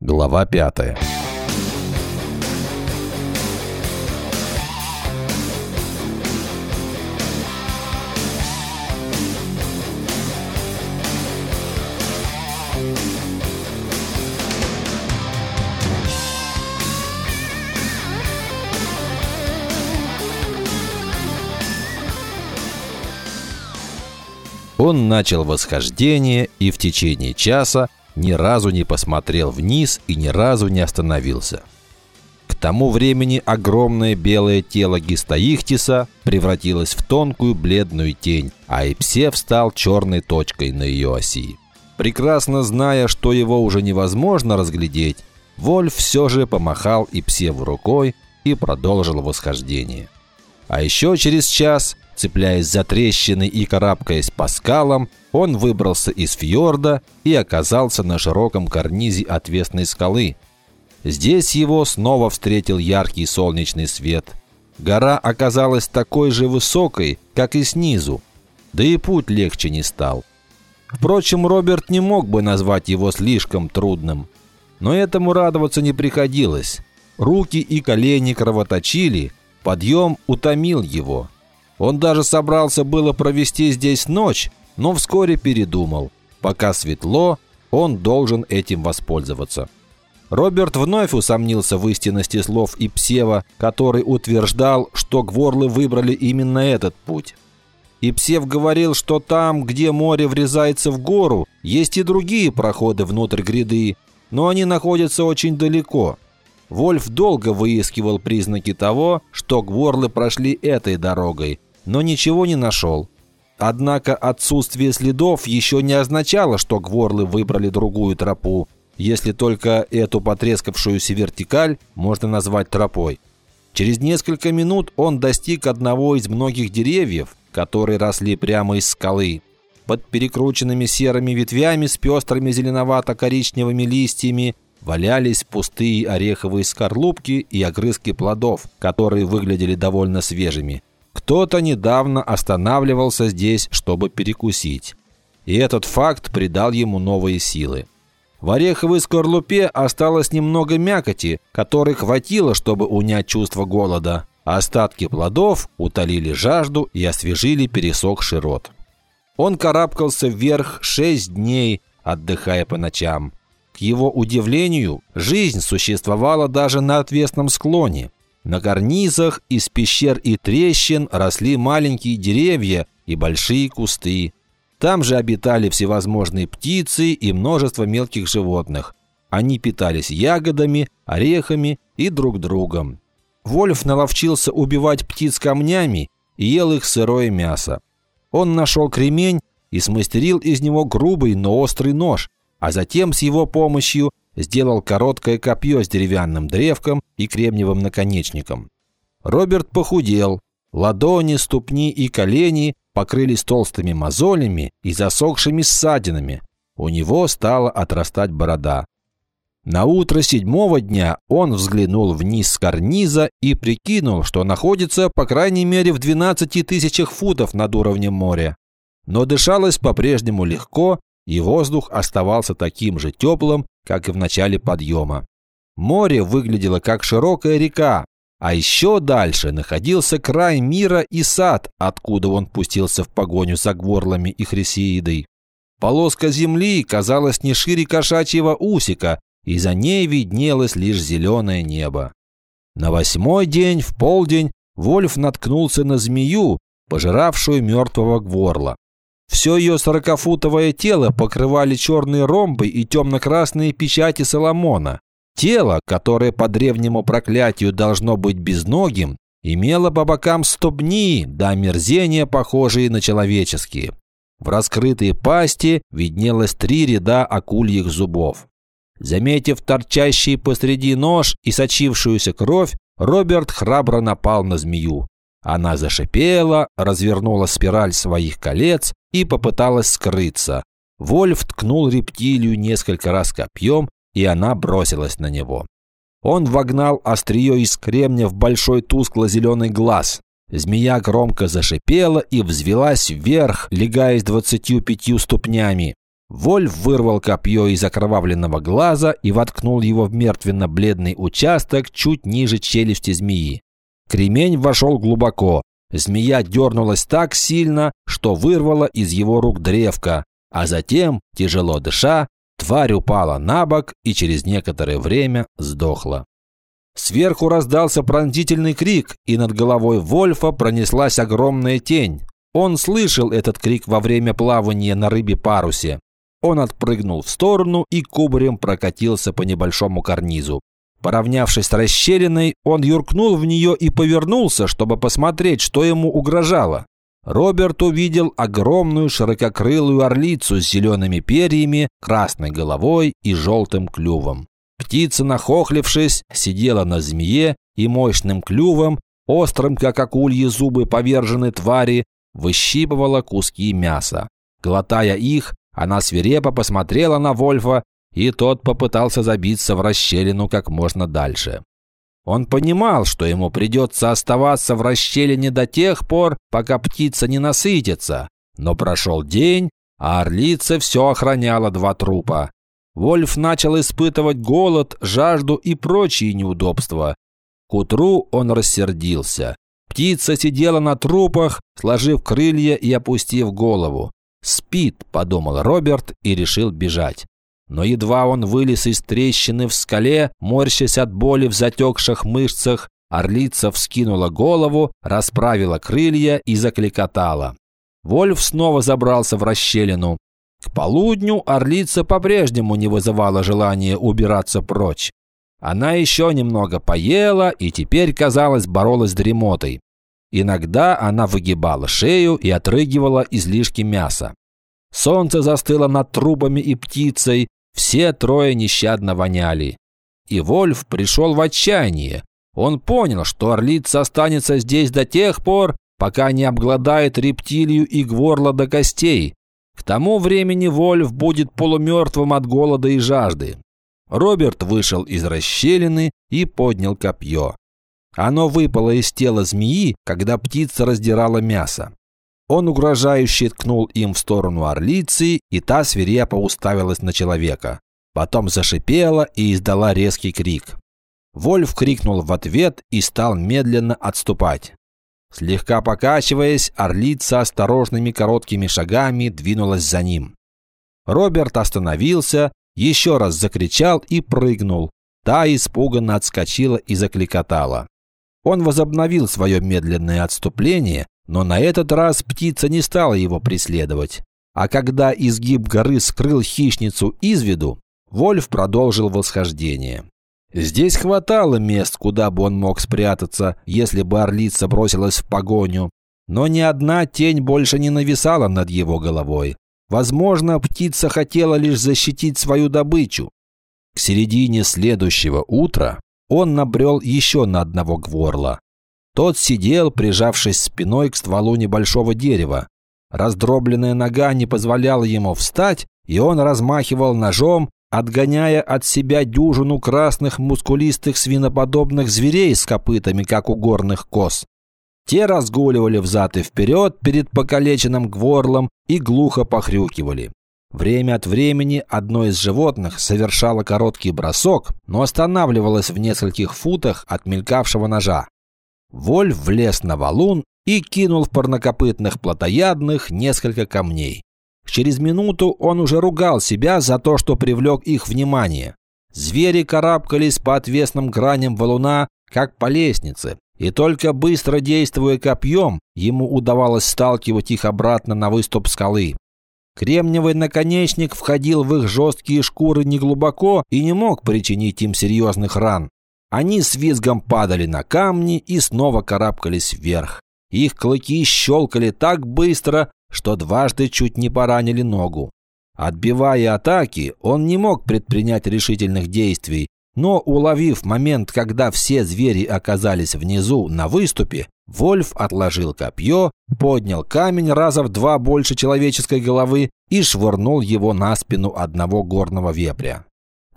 Глава пятая. Он начал восхождение и в течение часа ни разу не посмотрел вниз и ни разу не остановился. К тому времени огромное белое тело Гистоихтиса превратилось в тонкую бледную тень, а Ипсев стал черной точкой на ее оси. Прекрасно зная, что его уже невозможно разглядеть, Вольф все же помахал Ипсеву рукой и продолжил восхождение. А еще через час Цепляясь за трещины и карабкаясь по скалам, он выбрался из фьорда и оказался на широком карнизе отвесной скалы. Здесь его снова встретил яркий солнечный свет. Гора оказалась такой же высокой, как и снизу, да и путь легче не стал. Впрочем, Роберт не мог бы назвать его слишком трудным. Но этому радоваться не приходилось. Руки и колени кровоточили, подъем утомил его – он даже собрался было провести здесь ночь, но вскоре передумал. Пока светло, он должен этим воспользоваться. Роберт вновь усомнился в истинности слов Ипсева, который утверждал, что гворлы выбрали именно этот путь. Ипсев говорил, что там, где море врезается в гору, есть и другие проходы внутрь гряды, но они находятся очень далеко. Вольф долго выискивал признаки того, что гворлы прошли этой дорогой, но ничего не нашел. Однако отсутствие следов еще не означало, что гворлы выбрали другую тропу, если только эту потрескавшуюся вертикаль можно назвать тропой. Через несколько минут он достиг одного из многих деревьев, которые росли прямо из скалы. Под перекрученными серыми ветвями с пестрыми зеленовато-коричневыми листьями валялись пустые ореховые скорлупки и огрызки плодов, которые выглядели довольно свежими. Кто-то недавно останавливался здесь, чтобы перекусить. И этот факт придал ему новые силы. В ореховой скорлупе осталось немного мякоти, которой хватило, чтобы унять чувство голода. Остатки плодов утолили жажду и освежили пересохший рот. Он карабкался вверх шесть дней, отдыхая по ночам. К его удивлению, жизнь существовала даже на отвесном склоне – на карнизах из пещер и трещин росли маленькие деревья и большие кусты. Там же обитали всевозможные птицы и множество мелких животных. Они питались ягодами, орехами и друг другом. Вольф наловчился убивать птиц камнями и ел их сырое мясо. Он нашел кремень и смастерил из него грубый, но острый нож, а затем с его помощью сделал короткое копье с деревянным древком и кремниевым наконечником. Роберт похудел. Ладони, ступни и колени покрылись толстыми мозолями и засохшими ссадинами. У него стала отрастать борода. На утро седьмого дня он взглянул вниз с карниза и прикинул, что находится по крайней мере в 12 тысячах футов над уровнем моря. Но дышалось по-прежнему легко, и воздух оставался таким же теплым, как и в начале подъема. Море выглядело как широкая река, а еще дальше находился край мира и сад, откуда он пустился в погоню за гворлами и хрисеидой. Полоска земли казалась не шире кошачьего усика, и за ней виднелось лишь зеленое небо. На восьмой день, в полдень, Вольф наткнулся на змею, пожиравшую мертвого гворла. Все ее сорокафутовое тело покрывали черные ромбы и темно-красные печати Соломона. Тело, которое по древнему проклятию должно быть безногим, имело по бокам ступни до омерзения, похожие на человеческие. В раскрытой пасти виднелось три ряда акульих зубов. Заметив торчащий посреди нож и сочившуюся кровь, Роберт храбро напал на змею. Она зашипела, развернула спираль своих колец и попыталась скрыться. Вольф ткнул рептилию несколько раз копьем, и она бросилась на него. Он вогнал острие из кремня в большой тускло-зеленый глаз. Змея громко зашипела и взвелась вверх, легаясь двадцатью пятью ступнями. Вольф вырвал копье из окровавленного глаза и воткнул его в мертвенно-бледный участок чуть ниже челюсти змеи. Кремень вошел глубоко. Змея дернулась так сильно, что вырвала из его рук древко, а затем, тяжело дыша, тварь упала на бок и через некоторое время сдохла. Сверху раздался пронзительный крик, и над головой Вольфа пронеслась огромная тень. Он слышал этот крик во время плавания на рыбе-парусе. Он отпрыгнул в сторону и кубарем прокатился по небольшому карнизу. Поравнявшись с расщелиной, он юркнул в нее и повернулся, чтобы посмотреть, что ему угрожало. Роберт увидел огромную ширококрылую орлицу с зелеными перьями, красной головой и желтым клювом. Птица, нахохлившись, сидела на змее и мощным клювом, острым, как акульи зубы поверженной твари, выщипывала куски мяса. Глотая их, она свирепо посмотрела на Вольфа, и тот попытался забиться в расщелину как можно дальше. Он понимал, что ему придется оставаться в расщелине до тех пор, пока птица не насытится. Но прошел день, а орлица все охраняла два трупа. Вольф начал испытывать голод, жажду и прочие неудобства. К утру он рассердился. Птица сидела на трупах, сложив крылья и опустив голову. «Спит», – подумал Роберт и решил бежать. Но едва он вылез из трещины в скале, морщась от боли в затекших мышцах, орлица вскинула голову, расправила крылья и закликотала. Вольф снова забрался в расщелину. К полудню орлица по-прежнему не вызывала желания убираться прочь. Она еще немного поела и теперь, казалось, боролась с дремотой. Иногда она выгибала шею и отрыгивала излишки мяса. Солнце застыло над трубами и птицей, все трое нещадно воняли. И Вольф пришел в отчаяние. Он понял, что орлица останется здесь до тех пор, пока не обгладает рептилию и гворла до костей. К тому времени Вольф будет полумертвым от голода и жажды. Роберт вышел из расщелины и поднял копье. Оно выпало из тела змеи, когда птица раздирала мясо. Он угрожающе ткнул им в сторону орлицы, и та свирепо уставилась на человека. Потом зашипела и издала резкий крик. Вольф крикнул в ответ и стал медленно отступать. Слегка покачиваясь, орлица осторожными короткими шагами двинулась за ним. Роберт остановился, еще раз закричал и прыгнул. Та испуганно отскочила и закликотала. Он возобновил свое медленное отступление, но на этот раз птица не стала его преследовать. А когда изгиб горы скрыл хищницу из виду, Вольф продолжил восхождение. Здесь хватало мест, куда бы он мог спрятаться, если бы орлица бросилась в погоню. Но ни одна тень больше не нависала над его головой. Возможно, птица хотела лишь защитить свою добычу. К середине следующего утра он набрел еще на одного гворла. Тот сидел, прижавшись спиной к стволу небольшого дерева. Раздробленная нога не позволяла ему встать, и он размахивал ножом, отгоняя от себя дюжину красных мускулистых свиноподобных зверей с копытами, как у горных коз. Те разгуливали взад и вперед перед покалеченным гворлом и глухо похрюкивали. Время от времени одно из животных совершало короткий бросок, но останавливалось в нескольких футах от мелькавшего ножа. Вольф влез на валун и кинул в парнокопытных плотоядных несколько камней. Через минуту он уже ругал себя за то, что привлек их внимание. Звери карабкались по отвесным граням валуна, как по лестнице, и только быстро действуя копьем, ему удавалось сталкивать их обратно на выступ скалы. Кремниевый наконечник входил в их жесткие шкуры неглубоко и не мог причинить им серьезных ран. Они с визгом падали на камни и снова карабкались вверх. Их клыки щелкали так быстро, что дважды чуть не поранили ногу. Отбивая атаки, он не мог предпринять решительных действий, но, уловив момент, когда все звери оказались внизу на выступе, Вольф отложил копье, поднял камень раза в два больше человеческой головы и швырнул его на спину одного горного вепря.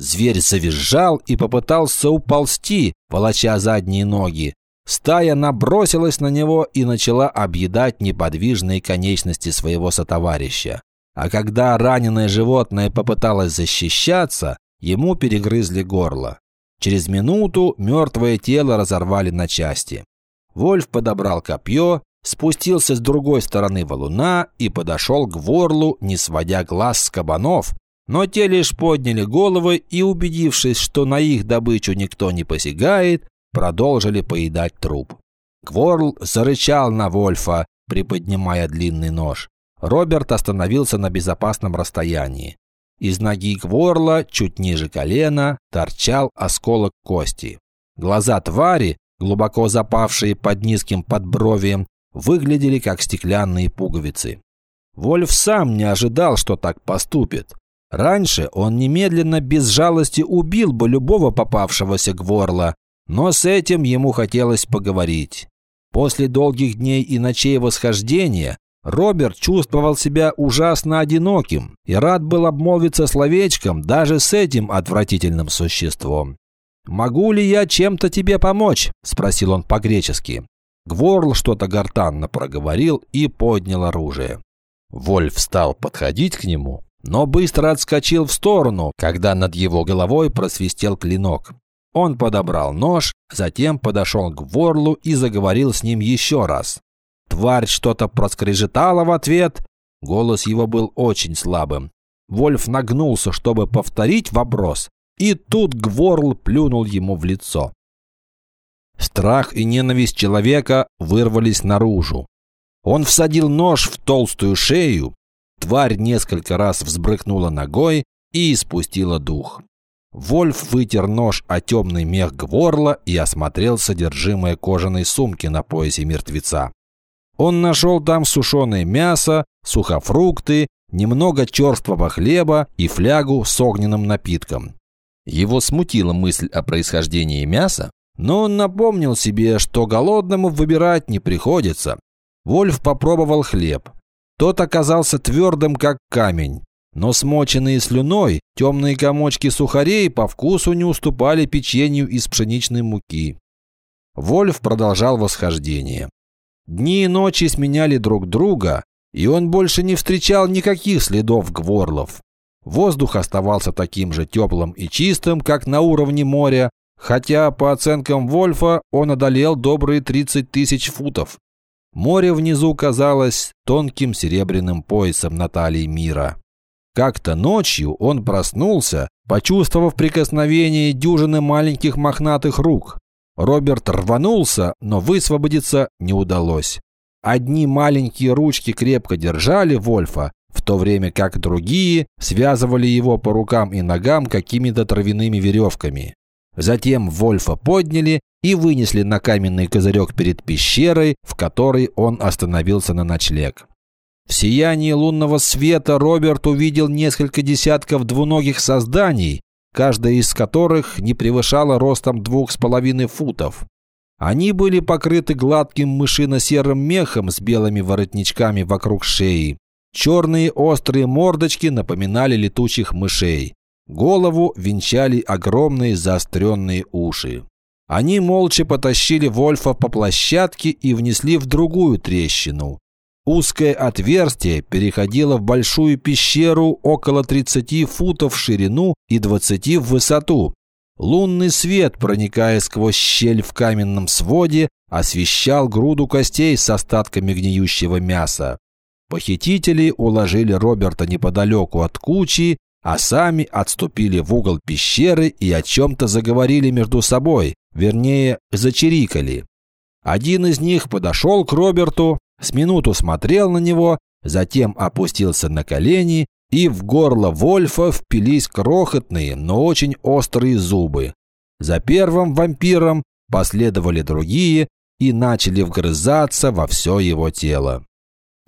Зверь завизжал и попытался уползти, волоча задние ноги. Стая набросилась на него и начала объедать неподвижные конечности своего сотоварища. а когда раненое животное попыталось защищаться, ему перегрызли горло. Через минуту мертвое тело разорвали на части. Вольф подобрал копье, спустился с другой стороны валуна и подошел к ворлу, не сводя глаз с кабанов, но те лишь подняли головы и, убедившись, что на их добычу никто не посягает, продолжили поедать труп. Гворл зарычал на Вольфа, приподнимая длинный нож. Роберт остановился на безопасном расстоянии. Из ноги Гворла, чуть ниже колена, торчал осколок кости. Глаза твари, глубоко запавшие под низким подбровием, выглядели как стеклянные пуговицы. Вольф сам не ожидал, что так поступит. Раньше он немедленно без жалости убил бы любого попавшегося Гворла, но с этим ему хотелось поговорить. После долгих дней и ночей восхождения Роберт чувствовал себя ужасно одиноким и рад был обмолвиться словечком даже с этим отвратительным существом. «Могу ли я чем-то тебе помочь?» – спросил он по-гречески. Гворл что-то гортанно проговорил и поднял оружие. Вольф стал подходить к нему, но быстро отскочил в сторону, когда над его головой просвистел клинок. Он подобрал нож, затем подошел к Ворлу и заговорил с ним еще раз. Тварь что-то проскрежетала в ответ. Голос его был очень слабым. Вольф нагнулся, чтобы повторить вопрос, и тут Гворл плюнул ему в лицо. Страх и ненависть человека вырвались наружу. Он всадил нож в толстую шею, тварь несколько раз взбрыкнула ногой и испустила дух. Вольф вытер нож о темный мех Гворла и осмотрел содержимое кожаной сумки на поясе мертвеца. Он нашел там сушеное мясо, сухофрукты, немного черствого хлеба и флягу с огненным напитком. Его смутила мысль о происхождении мяса, но он напомнил себе, что голодному выбирать не приходится. Вольф попробовал хлеб. Тот оказался твердым, как камень. Но смоченные слюной, темные комочки сухарей по вкусу не уступали печенью из пшеничной муки. Вольф продолжал восхождение. Дни и ночи сменяли друг друга, и он больше не встречал никаких следов гворлов. Воздух оставался таким же теплым и чистым, как на уровне моря, хотя, по оценкам Вольфа, он одолел добрые 30 тысяч футов. Море внизу казалось тонким серебряным поясом на талии мира. Как-то ночью он проснулся, почувствовав прикосновение дюжины маленьких мохнатых рук. Роберт рванулся, но высвободиться не удалось. Одни маленькие ручки крепко держали Вольфа, в то время как другие связывали его по рукам и ногам какими-то травяными веревками. Затем Вольфа подняли и вынесли на каменный козырек перед пещерой, в которой он остановился на ночлег. В сиянии лунного света Роберт увидел несколько десятков двуногих созданий, каждая из которых не превышала ростом двух с половиной футов. Они были покрыты гладким мышино-серым мехом с белыми воротничками вокруг шеи. Черные острые мордочки напоминали летучих мышей. Голову венчали огромные заостренные уши. Они молча потащили Вольфа по площадке и внесли в другую трещину. Узкое отверстие переходило в большую пещеру около 30 футов в ширину и 20 в высоту. Лунный свет, проникая сквозь щель в каменном своде, освещал груду костей с остатками гниющего мяса. Похитители уложили Роберта неподалеку от кучи, а сами отступили в угол пещеры и о чем-то заговорили между собой, вернее, зачирикали. Один из них подошел к Роберту, с минуту смотрел на него, затем опустился на колени, и в горло Вольфа впились крохотные, но очень острые зубы. За первым вампиром последовали другие и начали вгрызаться во все его тело.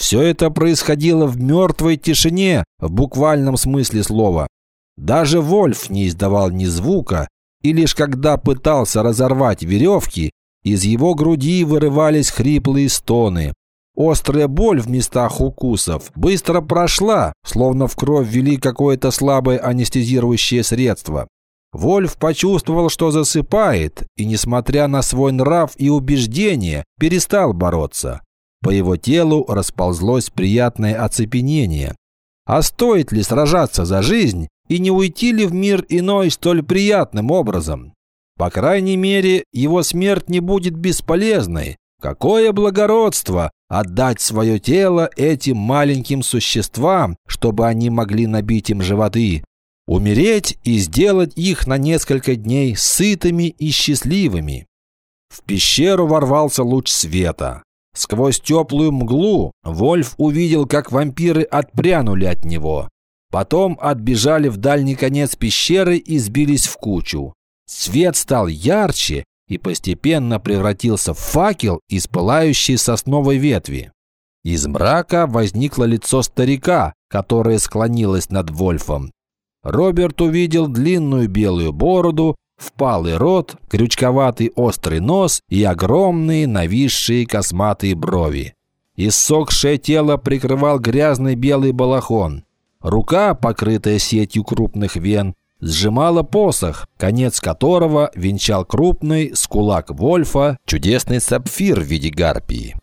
Все это происходило в мертвой тишине, в буквальном смысле слова. Даже Вольф не издавал ни звука, и лишь когда пытался разорвать веревки, из его груди вырывались хриплые стоны. Острая боль в местах укусов быстро прошла, словно в кровь ввели какое-то слабое анестезирующее средство. Вольф почувствовал, что засыпает, и, несмотря на свой нрав и убеждение, перестал бороться. По его телу расползлось приятное оцепенение. А стоит ли сражаться за жизнь и не уйти ли в мир иной столь приятным образом? По крайней мере, его смерть не будет бесполезной. Какое благородство отдать свое тело этим маленьким существам, чтобы они могли набить им животы, умереть и сделать их на несколько дней сытыми и счастливыми. В пещеру ворвался луч света. Сквозь теплую мглу Вольф увидел, как вампиры отпрянули от него. Потом отбежали в дальний конец пещеры и сбились в кучу. Свет стал ярче и постепенно превратился в факел из пылающей сосновой ветви. Из мрака возникло лицо старика, которое склонилось над Вольфом. Роберт увидел длинную белую бороду, впалый рот, крючковатый острый нос и огромные нависшие косматые брови. Иссохшее тело прикрывал грязный белый балахон. Рука, покрытая сетью крупных вен, сжимала посох, конец которого венчал крупный скулак Вольфа, чудесный сапфир в виде гарпии.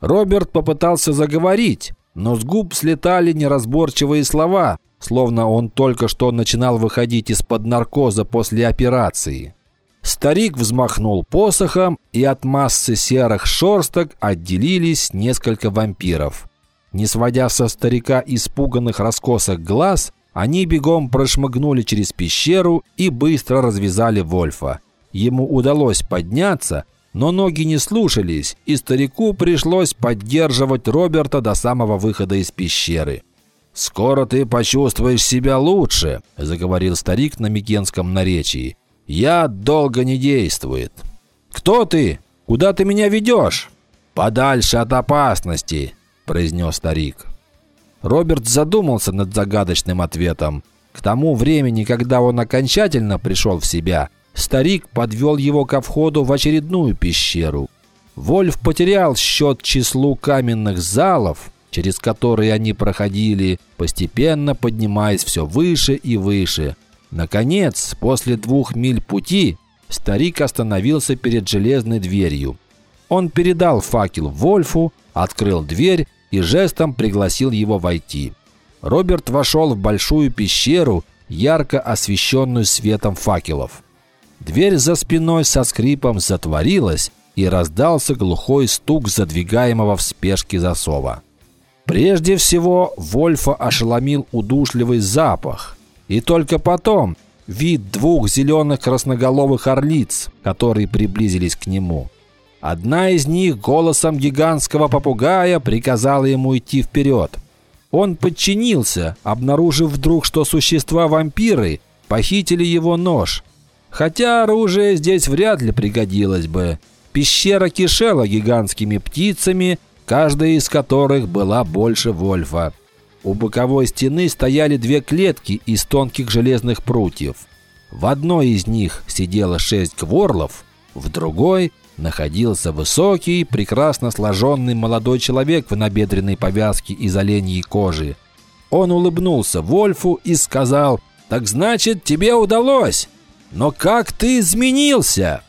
Роберт попытался заговорить, но с губ слетали неразборчивые слова, словно он только что начинал выходить из-под наркоза после операции. Старик взмахнул посохом, и от массы серых шорсток отделились несколько вампиров. Не сводя со старика испуганных раскосок глаз, они бегом прошмыгнули через пещеру и быстро развязали Вольфа. Ему удалось подняться, но ноги не слушались, и старику пришлось поддерживать Роберта до самого выхода из пещеры. «Скоро ты почувствуешь себя лучше», – заговорил старик на микенском наречии. «Я долго не действует». «Кто ты? Куда ты меня ведешь?» «Подальше от опасности», – произнес старик. Роберт задумался над загадочным ответом. К тому времени, когда он окончательно пришел в себя, старик подвел его ко входу в очередную пещеру. Вольф потерял счет числу каменных залов, через которые они проходили, постепенно поднимаясь все выше и выше. Наконец, после двух миль пути, старик остановился перед железной дверью. Он передал факел Вольфу, открыл дверь и жестом пригласил его войти. Роберт вошел в большую пещеру, ярко освещенную светом факелов. Дверь за спиной со скрипом затворилась, и раздался глухой стук задвигаемого в спешке засова. Прежде всего, Вольфа ошеломил удушливый запах, и только потом вид двух зеленых красноголовых орлиц, которые приблизились к нему – Одна из них голосом гигантского попугая приказала ему идти вперед. Он подчинился, обнаружив вдруг, что существа-вампиры похитили его нож. Хотя оружие здесь вряд ли пригодилось бы. Пещера кишела гигантскими птицами, каждая из которых была больше Вольфа. У боковой стены стояли две клетки из тонких железных прутьев. В одной из них сидело шесть кворлов, в другой находился высокий, прекрасно сложенный молодой человек в набедренной повязке из оленьей кожи. Он улыбнулся Вольфу и сказал, «Так значит, тебе удалось! Но как ты изменился!»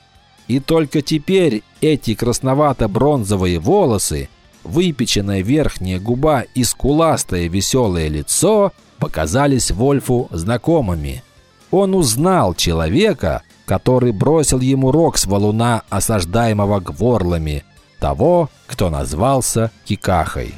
И только теперь эти красновато-бронзовые волосы, выпеченная верхняя губа и скуластое веселое лицо показались Вольфу знакомыми. Он узнал человека, который бросил ему рог с валуна, осаждаемого гворлами, того, кто назвался Кикахой.